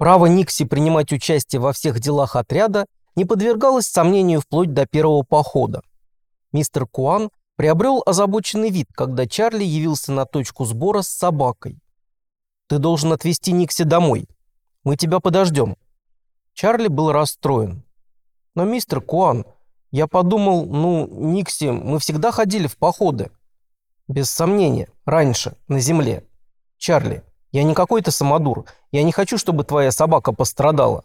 Право Никси принимать участие во всех делах отряда не подвергалось сомнению вплоть до первого похода. Мистер Куан приобрел озабоченный вид, когда Чарли явился на точку сбора с собакой. «Ты должен отвезти Никси домой. Мы тебя подождем». Чарли был расстроен. «Но, мистер Куан, я подумал, ну, Никси, мы всегда ходили в походы». «Без сомнения, раньше, на земле. Чарли, я не какой-то самодур. Я не хочу, чтобы твоя собака пострадала».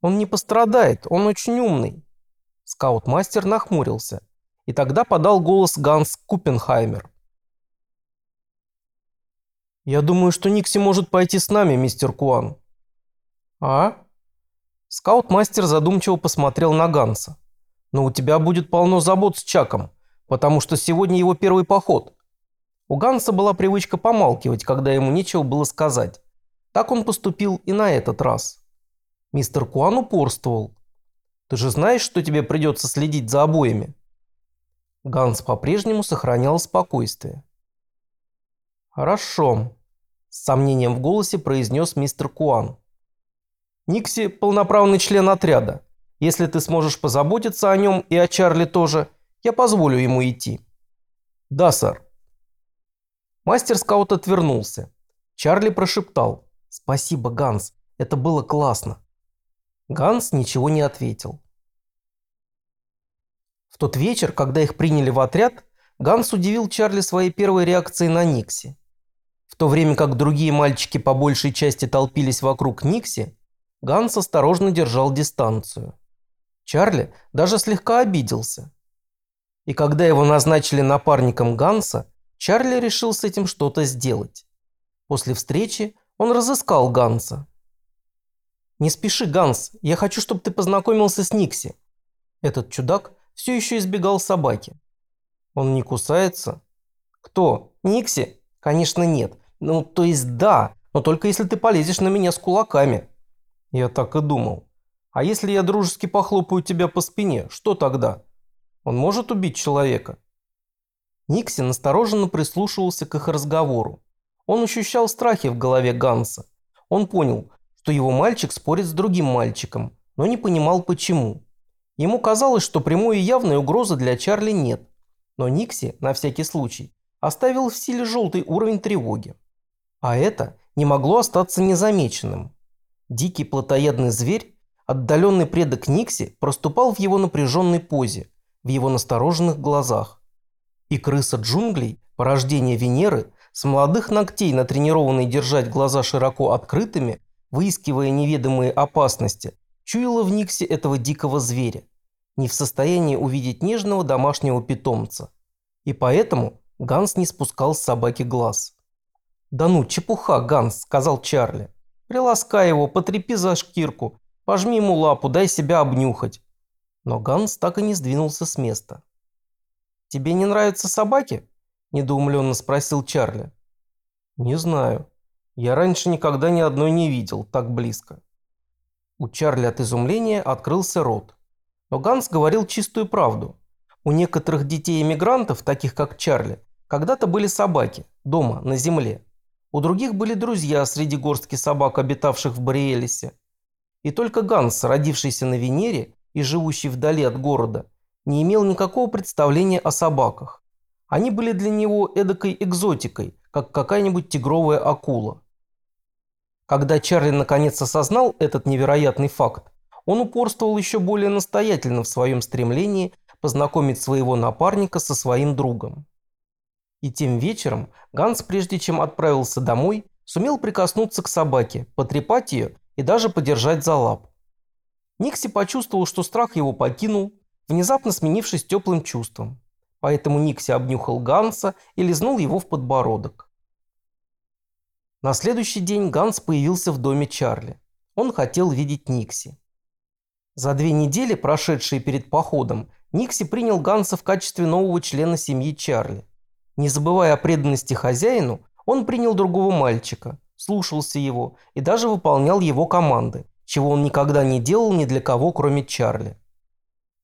«Он не пострадает, он очень умный». Скаут-мастер нахмурился. И тогда подал голос Ганс Купенхаймер. «Я думаю, что Никси может пойти с нами, мистер Куан». «А?» Скаут-мастер задумчиво посмотрел на Ганса. «Но у тебя будет полно забот с Чаком, потому что сегодня его первый поход». У Ганса была привычка помалкивать, когда ему нечего было сказать. Так он поступил и на этот раз. Мистер Куан упорствовал. «Ты же знаешь, что тебе придется следить за обоими?» Ганс по-прежнему сохранял спокойствие. «Хорошо», – с сомнением в голосе произнес мистер Куан. «Никси – полноправный член отряда. Если ты сможешь позаботиться о нем и о Чарли тоже, я позволю ему идти». «Да, сэр». Мастер-скаут отвернулся. Чарли прошептал. «Спасибо, Ганс, это было классно». Ганс ничего не ответил тот вечер, когда их приняли в отряд, Ганс удивил Чарли своей первой реакцией на Никси. В то время как другие мальчики по большей части толпились вокруг Никси, Ганс осторожно держал дистанцию. Чарли даже слегка обиделся. И когда его назначили напарником Ганса, Чарли решил с этим что-то сделать. После встречи он разыскал Ганса. «Не спеши, Ганс, я хочу, чтобы ты познакомился с Никси». Этот чудак все еще избегал собаки. Он не кусается? Кто? Никси? Конечно нет. Ну, то есть да, но только если ты полезешь на меня с кулаками. Я так и думал. А если я дружески похлопаю тебя по спине, что тогда? Он может убить человека? Никси настороженно прислушивался к их разговору. Он ощущал страхи в голове Ганса. Он понял, что его мальчик спорит с другим мальчиком, но не понимал почему. Ему казалось, что прямой и явной угрозы для Чарли нет. Но Никси, на всякий случай, оставил в силе желтый уровень тревоги. А это не могло остаться незамеченным. Дикий плотоядный зверь, отдаленный предок Никси, проступал в его напряженной позе, в его настороженных глазах. И крыса джунглей, порождение Венеры, с молодых ногтей натренированной держать глаза широко открытыми, выискивая неведомые опасности, чуяла в Никсе этого дикого зверя не в состоянии увидеть нежного домашнего питомца. И поэтому Ганс не спускал с собаки глаз. «Да ну, чепуха, Ганс», – сказал Чарли. «Приласкай его, потрепи за шкирку, пожми ему лапу, дай себя обнюхать». Но Ганс так и не сдвинулся с места. «Тебе не нравятся собаки?» – недоумленно спросил Чарли. «Не знаю. Я раньше никогда ни одной не видел так близко». У Чарли от изумления открылся рот. Но Ганс говорил чистую правду. У некоторых детей-эмигрантов, таких как Чарли, когда-то были собаки, дома, на земле. У других были друзья среди горстки собак, обитавших в Бриэлисе. И только Ганс, родившийся на Венере и живущий вдали от города, не имел никакого представления о собаках. Они были для него эдакой экзотикой, как какая-нибудь тигровая акула. Когда Чарли наконец осознал этот невероятный факт, он упорствовал еще более настоятельно в своем стремлении познакомить своего напарника со своим другом. И тем вечером Ганс, прежде чем отправился домой, сумел прикоснуться к собаке, потрепать ее и даже подержать за лап. Никси почувствовал, что страх его покинул, внезапно сменившись теплым чувством. Поэтому Никси обнюхал Ганса и лизнул его в подбородок. На следующий день Ганс появился в доме Чарли. Он хотел видеть Никси. За две недели, прошедшие перед походом, Никси принял Ганса в качестве нового члена семьи Чарли. Не забывая о преданности хозяину, он принял другого мальчика, слушался его и даже выполнял его команды, чего он никогда не делал ни для кого, кроме Чарли.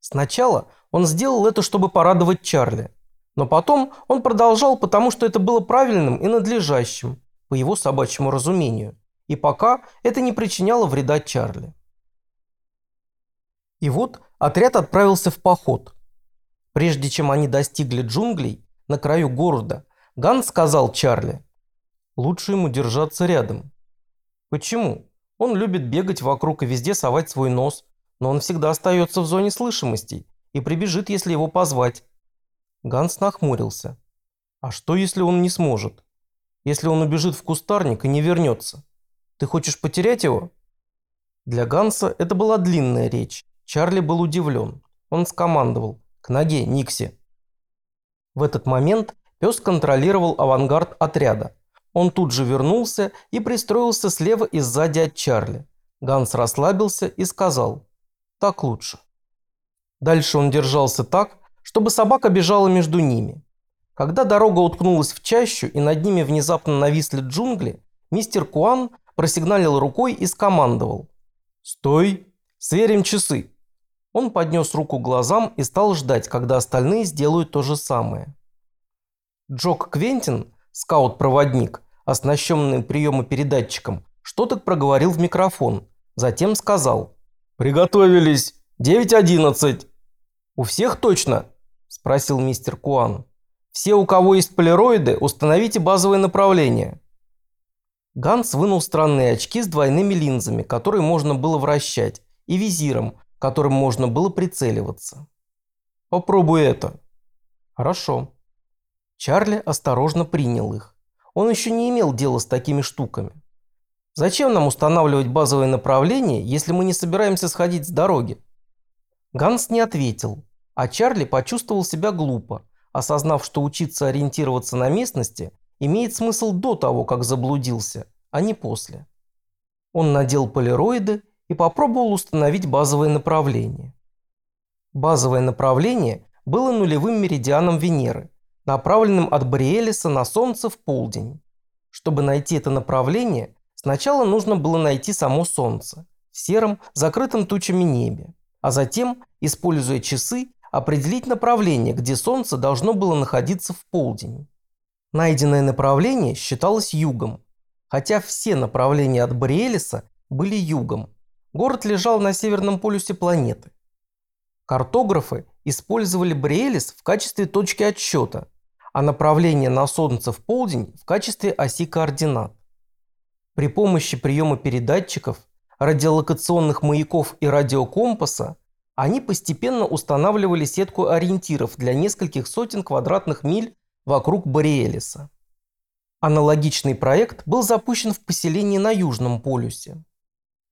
Сначала он сделал это, чтобы порадовать Чарли, но потом он продолжал, потому что это было правильным и надлежащим, по его собачьему разумению, и пока это не причиняло вреда Чарли. И вот отряд отправился в поход. Прежде чем они достигли джунглей, на краю города, Ганс сказал Чарли, «Лучше ему держаться рядом». «Почему? Он любит бегать вокруг и везде совать свой нос, но он всегда остается в зоне слышимостей и прибежит, если его позвать». Ганс нахмурился. «А что, если он не сможет? Если он убежит в кустарник и не вернется? Ты хочешь потерять его?» Для Ганса это была длинная речь. Чарли был удивлен. Он скомандовал «К ноге, Никси!». В этот момент пес контролировал авангард отряда. Он тут же вернулся и пристроился слева и сзади от Чарли. Ганс расслабился и сказал «Так лучше». Дальше он держался так, чтобы собака бежала между ними. Когда дорога уткнулась в чащу и над ними внезапно нависли джунгли, мистер Куан просигналил рукой и скомандовал. «Стой! Сверим часы!» Он поднес руку глазам и стал ждать, когда остальные сделают то же самое. Джок Квентин, скаут-проводник, оснащенный приемопередатчиком, что-то проговорил в микрофон, затем сказал «Приготовились! 9.11!» «У всех точно?» – спросил мистер Куан. «Все, у кого есть полироиды, установите базовое направление». Ганс вынул странные очки с двойными линзами, которые можно было вращать, и визиром, которым можно было прицеливаться. «Попробуй это». «Хорошо». Чарли осторожно принял их. Он еще не имел дела с такими штуками. Зачем нам устанавливать базовое направление, если мы не собираемся сходить с дороги? Ганс не ответил, а Чарли почувствовал себя глупо, осознав, что учиться ориентироваться на местности имеет смысл до того, как заблудился, а не после. Он надел полироиды и попробовал установить базовое направление. Базовое направление было нулевым меридианом Венеры, направленным от Бриэлиса на Солнце в полдень. Чтобы найти это направление, сначала нужно было найти само Солнце в сером, закрытом тучами небе, а затем, используя часы, определить направление, где Солнце должно было находиться в полдень. Найденное направление считалось югом, хотя все направления от Бриэлиса были югом, Город лежал на северном полюсе планеты. Картографы использовали Бриэлис в качестве точки отсчета, а направление на Солнце в полдень в качестве оси координат. При помощи приема передатчиков, радиолокационных маяков и радиокомпаса они постепенно устанавливали сетку ориентиров для нескольких сотен квадратных миль вокруг Бориэлиса. Аналогичный проект был запущен в поселении на Южном полюсе.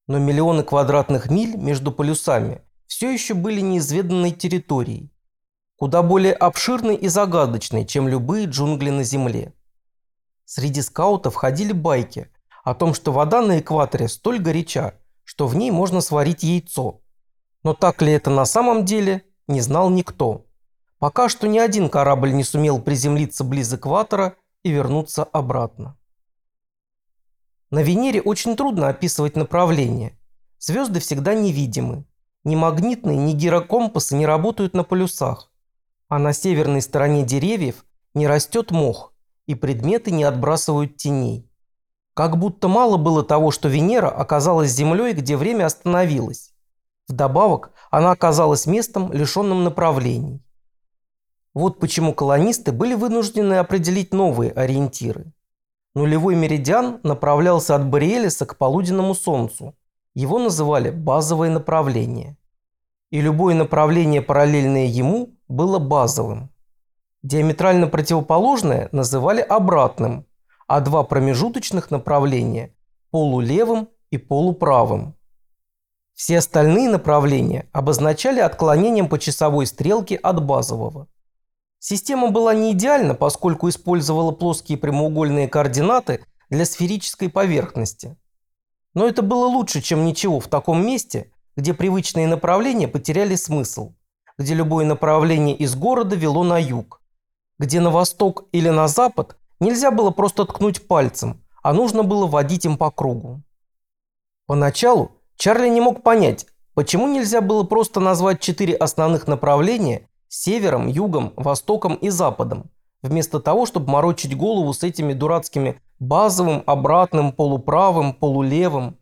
Но миллионы квадратных миль между полюсами все еще были неизведанной территорией, куда более обширной и загадочной, чем любые джунгли на Земле. Среди скаутов ходили байки о том, что вода на экваторе столь горяча, что в ней можно сварить яйцо. Но так ли это на самом деле, не знал никто. Пока что ни один корабль не сумел приземлиться близ экватора и вернуться обратно. На Венере очень трудно описывать направление. Звезды всегда невидимы. Ни магнитные, ни гирокомпасы не работают на полюсах. А на северной стороне деревьев не растет мох, и предметы не отбрасывают теней. Как будто мало было того, что Венера оказалась Землей, где время остановилось. Вдобавок, она оказалась местом, лишенным направлений. Вот почему колонисты были вынуждены определить новые ориентиры. Нулевой меридиан направлялся от Бориэлиса к полуденному солнцу. Его называли базовое направление. И любое направление, параллельное ему, было базовым. Диаметрально противоположное называли обратным, а два промежуточных направления – полулевым и полуправым. Все остальные направления обозначали отклонением по часовой стрелке от базового. Система была не идеальна, поскольку использовала плоские прямоугольные координаты для сферической поверхности. Но это было лучше, чем ничего в таком месте, где привычные направления потеряли смысл, где любое направление из города вело на юг, где на восток или на запад нельзя было просто ткнуть пальцем, а нужно было водить им по кругу. Поначалу Чарли не мог понять, почему нельзя было просто назвать четыре основных направления севером, югом, востоком и западом, вместо того, чтобы морочить голову с этими дурацкими базовым, обратным, полуправым, полулевым.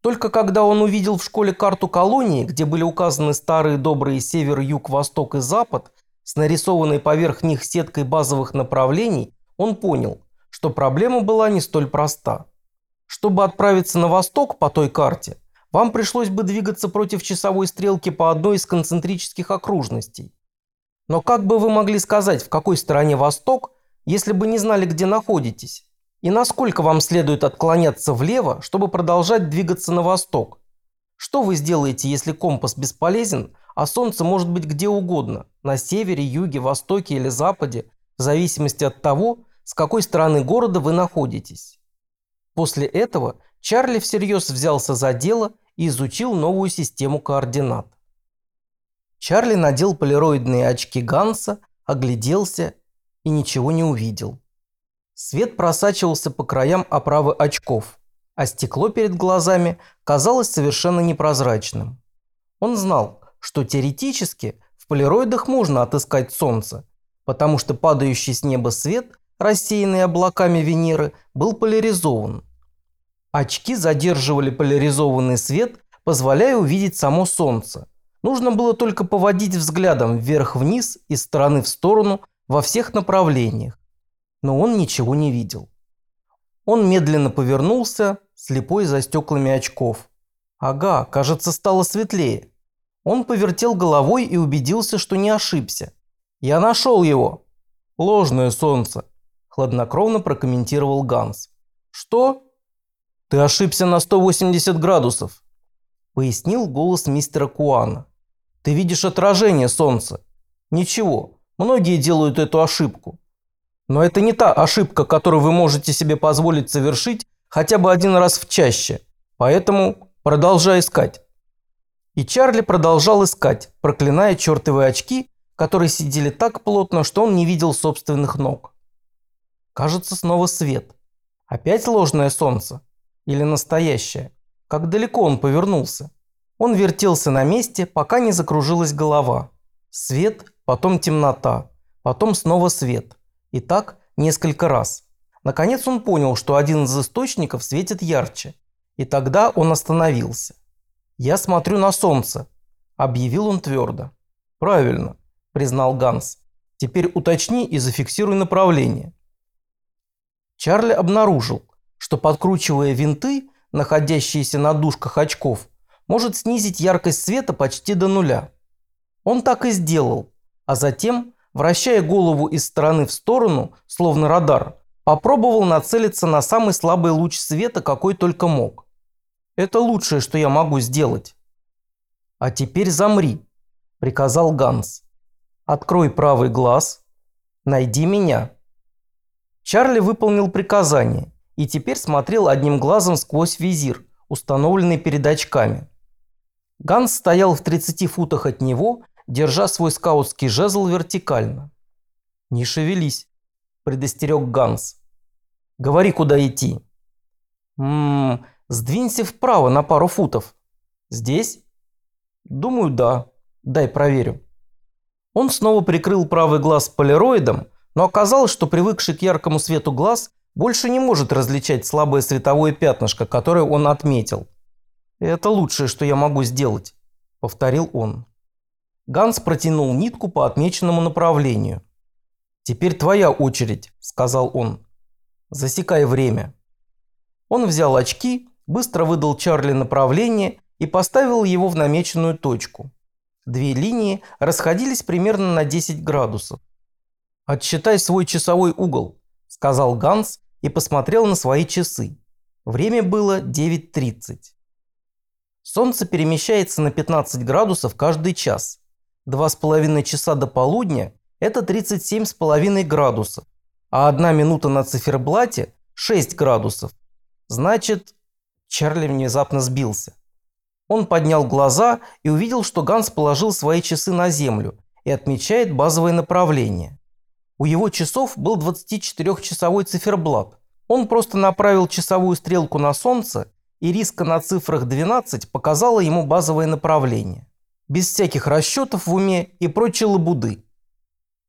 Только когда он увидел в школе карту колонии, где были указаны старые добрые север, юг, восток и запад, с нарисованной поверх них сеткой базовых направлений, он понял, что проблема была не столь проста. Чтобы отправиться на восток по той карте, вам пришлось бы двигаться против часовой стрелки по одной из концентрических окружностей. Но как бы вы могли сказать, в какой стороне восток, если бы не знали, где находитесь? И насколько вам следует отклоняться влево, чтобы продолжать двигаться на восток? Что вы сделаете, если компас бесполезен, а солнце может быть где угодно, на севере, юге, востоке или западе, в зависимости от того, с какой стороны города вы находитесь? После этого Чарли всерьез взялся за дело и изучил новую систему координат. Чарли надел полироидные очки Ганса, огляделся и ничего не увидел. Свет просачивался по краям оправы очков, а стекло перед глазами казалось совершенно непрозрачным. Он знал, что теоретически в полироидах можно отыскать Солнце, потому что падающий с неба свет, рассеянный облаками Венеры, был поляризован. Очки задерживали поляризованный свет, позволяя увидеть само Солнце – Нужно было только поводить взглядом вверх-вниз, из стороны в сторону, во всех направлениях. Но он ничего не видел. Он медленно повернулся, слепой за стеклами очков. Ага, кажется, стало светлее. Он повертел головой и убедился, что не ошибся. «Я нашел его!» «Ложное солнце», – хладнокровно прокомментировал Ганс. «Что?» «Ты ошибся на 180 градусов», – пояснил голос мистера Куана. Ты видишь отражение солнца. Ничего, многие делают эту ошибку. Но это не та ошибка, которую вы можете себе позволить совершить хотя бы один раз в чаще. Поэтому продолжай искать. И Чарли продолжал искать, проклиная чертовые очки, которые сидели так плотно, что он не видел собственных ног. Кажется, снова свет. Опять ложное солнце? Или настоящее? Как далеко он повернулся? Он вертелся на месте, пока не закружилась голова. Свет, потом темнота, потом снова свет. И так несколько раз. Наконец он понял, что один из источников светит ярче. И тогда он остановился. «Я смотрю на солнце», – объявил он твердо. «Правильно», – признал Ганс. «Теперь уточни и зафиксируй направление». Чарли обнаружил, что подкручивая винты, находящиеся на дужках очков, может снизить яркость света почти до нуля. Он так и сделал, а затем, вращая голову из стороны в сторону, словно радар, попробовал нацелиться на самый слабый луч света, какой только мог. Это лучшее, что я могу сделать. «А теперь замри», – приказал Ганс. «Открой правый глаз. Найди меня». Чарли выполнил приказание и теперь смотрел одним глазом сквозь визир, установленный перед очками. Ганс стоял в 30 футах от него, держа свой скаутский жезл вертикально. «Не шевелись», – предостерег Ганс. «Говори, куда идти». «Ммм, сдвинься вправо на пару футов». «Здесь?» «Думаю, да. Дай проверю». Он снова прикрыл правый глаз полироидом, но оказалось, что привыкший к яркому свету глаз больше не может различать слабое световое пятнышко, которое он отметил. «Это лучшее, что я могу сделать», – повторил он. Ганс протянул нитку по отмеченному направлению. «Теперь твоя очередь», – сказал он. «Засекай время». Он взял очки, быстро выдал Чарли направление и поставил его в намеченную точку. Две линии расходились примерно на 10 градусов. «Отсчитай свой часовой угол», – сказал Ганс и посмотрел на свои часы. Время было 9.30. Солнце перемещается на 15 градусов каждый час. Два с половиной часа до полудня – это 37,5 градусов, а одна минута на циферблате – 6 градусов. Значит, Чарли внезапно сбился. Он поднял глаза и увидел, что Ганс положил свои часы на землю и отмечает базовое направление. У его часов был 24-часовой циферблат. Он просто направил часовую стрелку на солнце и риска на цифрах 12 показала ему базовое направление. Без всяких расчетов в уме и прочей лабуды.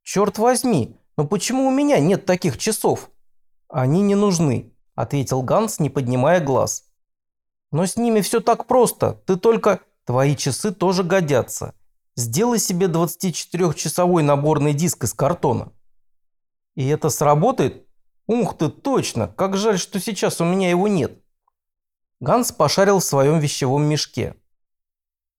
«Черт возьми, Но почему у меня нет таких часов? Они не нужны, ответил Ганс, не поднимая глаз. Но с ними все так просто, ты только... Твои часы тоже годятся. Сделай себе 24-часовой наборный диск из картона. И это сработает? Ух ты, точно, как жаль, что сейчас у меня его нет. Ганс пошарил в своем вещевом мешке.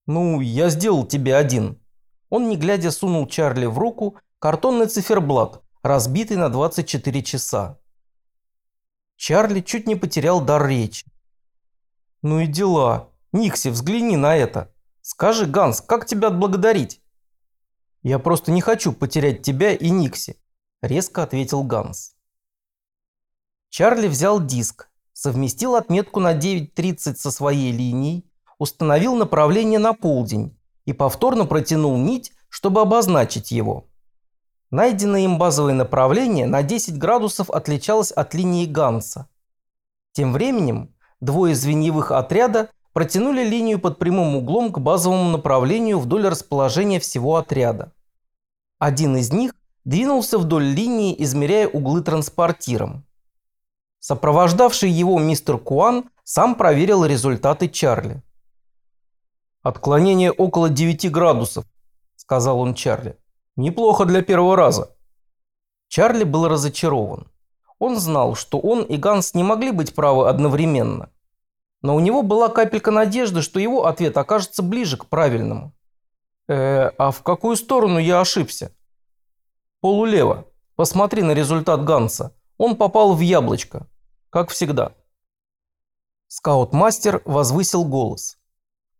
«Ну, я сделал тебе один». Он, не глядя, сунул Чарли в руку картонный циферблат, разбитый на 24 часа. Чарли чуть не потерял дар речи. «Ну и дела. Никси, взгляни на это. Скажи, Ганс, как тебя отблагодарить?» «Я просто не хочу потерять тебя и Никси», – резко ответил Ганс. Чарли взял диск, совместил отметку на 9.30 со своей линией, установил направление на полдень и повторно протянул нить, чтобы обозначить его. Найденное им базовое направление на 10 градусов отличалось от линии Ганса. Тем временем двое звеньевых отряда протянули линию под прямым углом к базовому направлению вдоль расположения всего отряда. Один из них двинулся вдоль линии, измеряя углы транспортиром. Сопровождавший его мистер Куан сам проверил результаты Чарли. «Отклонение около 9 градусов», – сказал он Чарли. Неплохо для первого раза. Чарли был разочарован. Он знал, что он и Ганс не могли быть правы одновременно. Но у него была капелька надежды, что его ответ окажется ближе к правильному. Э, а в какую сторону я ошибся? Полулево. Посмотри на результат Ганса. Он попал в яблочко. Как всегда. Скаут-мастер возвысил голос.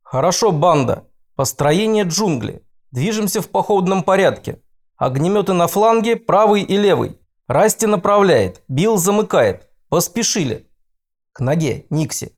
«Хорошо, банда. Построение джунгли. Движемся в походном порядке. Огнеметы на фланге, правый и левый. Расти направляет, Билл замыкает. Поспешили. К ноге, Никси.